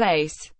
place.